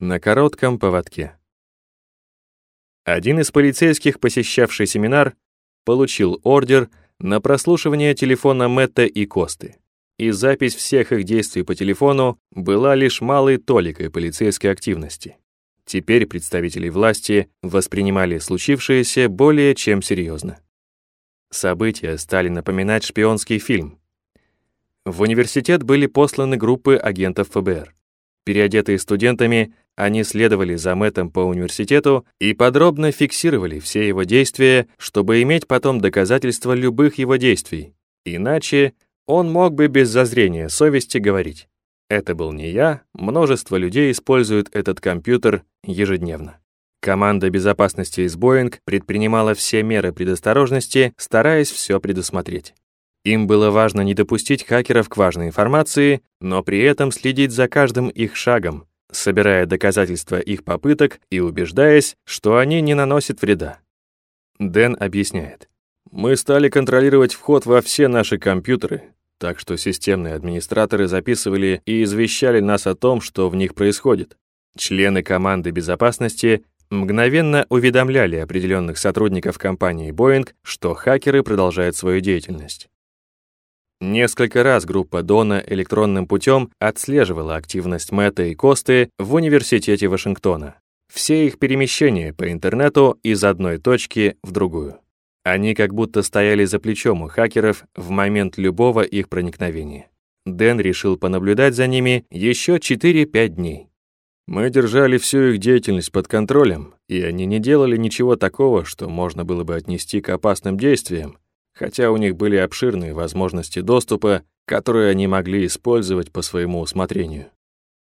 На коротком поводке. Один из полицейских, посещавший семинар, получил ордер на прослушивание телефона Мэтта и Косты. И запись всех их действий по телефону была лишь малой толикой полицейской активности. Теперь представители власти воспринимали случившееся более чем серьезно. События стали напоминать шпионский фильм. В университет были посланы группы агентов ФБР. Переодетые студентами, они следовали за Мэттом по университету и подробно фиксировали все его действия, чтобы иметь потом доказательства любых его действий. Иначе он мог бы без зазрения совести говорить. Это был не я, множество людей используют этот компьютер ежедневно. Команда безопасности из Boeing предпринимала все меры предосторожности, стараясь все предусмотреть. Им было важно не допустить хакеров к важной информации, но при этом следить за каждым их шагом, собирая доказательства их попыток и убеждаясь, что они не наносят вреда. Дэн объясняет. «Мы стали контролировать вход во все наши компьютеры, так что системные администраторы записывали и извещали нас о том, что в них происходит. Члены команды безопасности мгновенно уведомляли определенных сотрудников компании Boeing, что хакеры продолжают свою деятельность. Несколько раз группа Дона электронным путем отслеживала активность Мэтта и Косты в Университете Вашингтона. Все их перемещения по интернету из одной точки в другую. Они как будто стояли за плечом у хакеров в момент любого их проникновения. Дэн решил понаблюдать за ними еще 4-5 дней. Мы держали всю их деятельность под контролем, и они не делали ничего такого, что можно было бы отнести к опасным действиям, хотя у них были обширные возможности доступа, которые они могли использовать по своему усмотрению.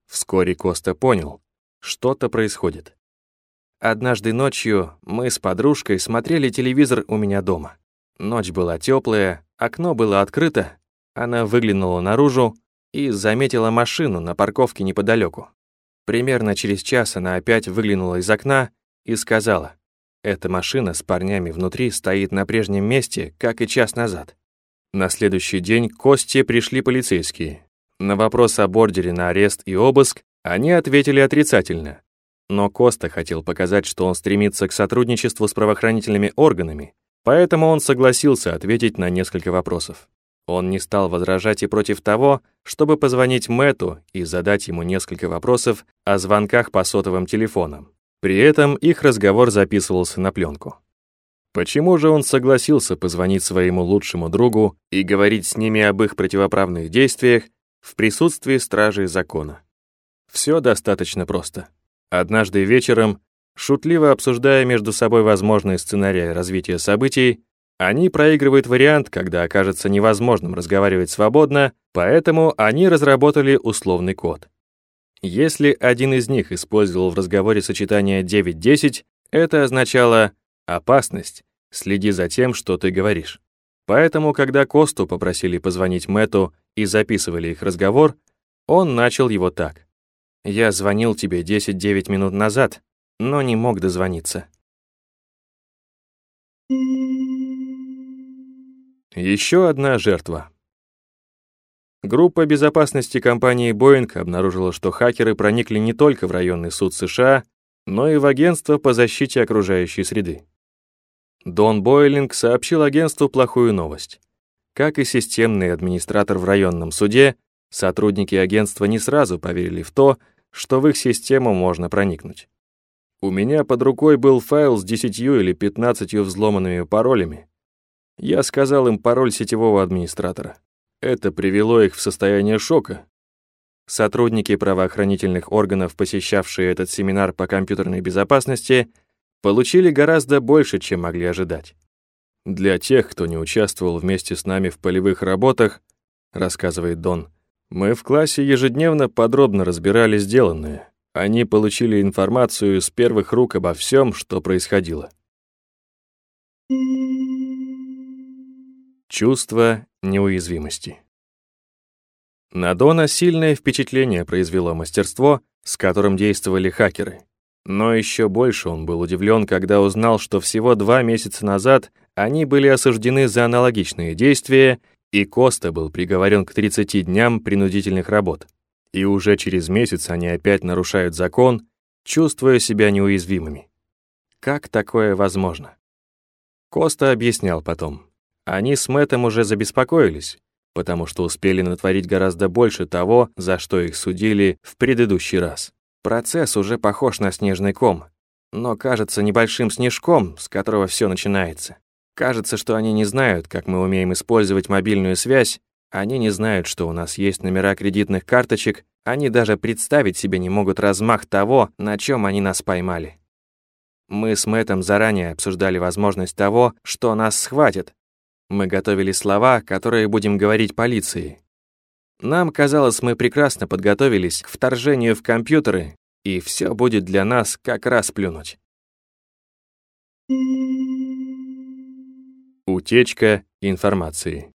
Вскоре Коста понял, что-то происходит. Однажды ночью мы с подружкой смотрели телевизор у меня дома. Ночь была теплая, окно было открыто, она выглянула наружу и заметила машину на парковке неподалеку. Примерно через час она опять выглянула из окна и сказала, эта машина с парнями внутри стоит на прежнем месте, как и час назад. На следующий день к Косте пришли полицейские. На вопрос о бордере на арест и обыск они ответили отрицательно. Но Коста хотел показать, что он стремится к сотрудничеству с правоохранительными органами, поэтому он согласился ответить на несколько вопросов. Он не стал возражать и против того, чтобы позвонить Мэту и задать ему несколько вопросов о звонках по сотовым телефонам. При этом их разговор записывался на пленку. Почему же он согласился позвонить своему лучшему другу и говорить с ними об их противоправных действиях в присутствии стражей закона? Все достаточно просто. Однажды вечером, шутливо обсуждая между собой возможные сценарии развития событий, они проигрывают вариант, когда окажется невозможным разговаривать свободно, поэтому они разработали условный код. Если один из них использовал в разговоре сочетание 9-10, это означало «опасность, следи за тем, что ты говоришь». Поэтому, когда Косту попросили позвонить Мэту и записывали их разговор, он начал его так. «Я звонил тебе 10-9 минут назад, но не мог дозвониться». Еще одна жертва. Группа безопасности компании Boeing обнаружила, что хакеры проникли не только в районный суд США, но и в агентство по защите окружающей среды. Дон Бойлинг сообщил агентству плохую новость. Как и системный администратор в районном суде, сотрудники агентства не сразу поверили в то, что в их систему можно проникнуть. У меня под рукой был файл с 10 или 15 взломанными паролями. Я сказал им пароль сетевого администратора. Это привело их в состояние шока. Сотрудники правоохранительных органов, посещавшие этот семинар по компьютерной безопасности, получили гораздо больше, чем могли ожидать. Для тех, кто не участвовал вместе с нами в полевых работах, рассказывает Дон, мы в классе ежедневно подробно разбирали сделанное. Они получили информацию с первых рук обо всем, что происходило. Чувство неуязвимости. На Дона сильное впечатление произвело мастерство, с которым действовали хакеры. Но еще больше он был удивлен, когда узнал, что всего два месяца назад они были осуждены за аналогичные действия, и Коста был приговорен к 30 дням принудительных работ. И уже через месяц они опять нарушают закон, чувствуя себя неуязвимыми. Как такое возможно? Коста объяснял потом. Они с Мэттом уже забеспокоились, потому что успели натворить гораздо больше того, за что их судили в предыдущий раз. Процесс уже похож на снежный ком, но кажется небольшим снежком, с которого все начинается. Кажется, что они не знают, как мы умеем использовать мобильную связь, они не знают, что у нас есть номера кредитных карточек, они даже представить себе не могут размах того, на чем они нас поймали. Мы с Мэттом заранее обсуждали возможность того, что нас схватят. Мы готовили слова, которые будем говорить полиции. Нам казалось, мы прекрасно подготовились к вторжению в компьютеры, и все будет для нас как раз плюнуть. Утечка информации.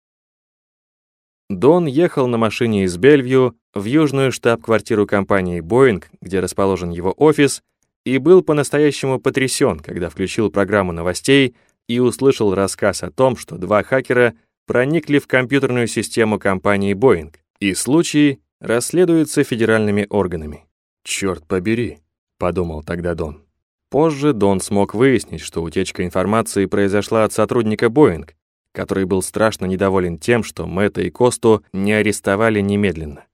Дон ехал на машине из Бельвью в южную штаб-квартиру компании Boeing, где расположен его офис, и был по-настоящему потрясен, когда включил программу новостей и услышал рассказ о том, что два хакера проникли в компьютерную систему компании Boeing и случай расследуется федеральными органами. «Черт побери», — подумал тогда Дон. Позже Дон смог выяснить, что утечка информации произошла от сотрудника Боинг, который был страшно недоволен тем, что Мэтта и Косту не арестовали немедленно.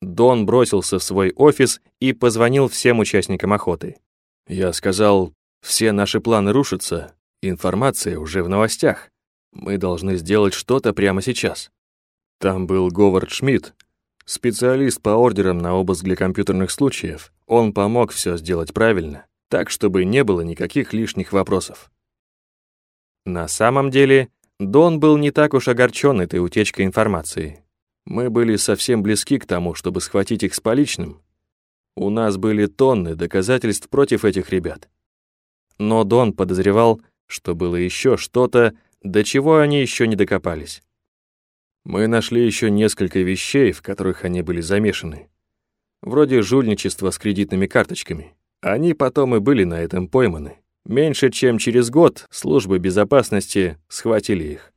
Дон бросился в свой офис и позвонил всем участникам охоты. «Я сказал, все наши планы рушатся, информация уже в новостях. Мы должны сделать что-то прямо сейчас». Там был Говард Шмидт, специалист по ордерам на обыск для компьютерных случаев. Он помог все сделать правильно, так, чтобы не было никаких лишних вопросов. На самом деле, Дон был не так уж огорчен этой утечкой информации. Мы были совсем близки к тому, чтобы схватить их с поличным. У нас были тонны доказательств против этих ребят. Но Дон подозревал, что было еще что-то, до чего они еще не докопались. Мы нашли еще несколько вещей, в которых они были замешаны. Вроде жульничества с кредитными карточками. Они потом и были на этом пойманы. Меньше чем через год службы безопасности схватили их.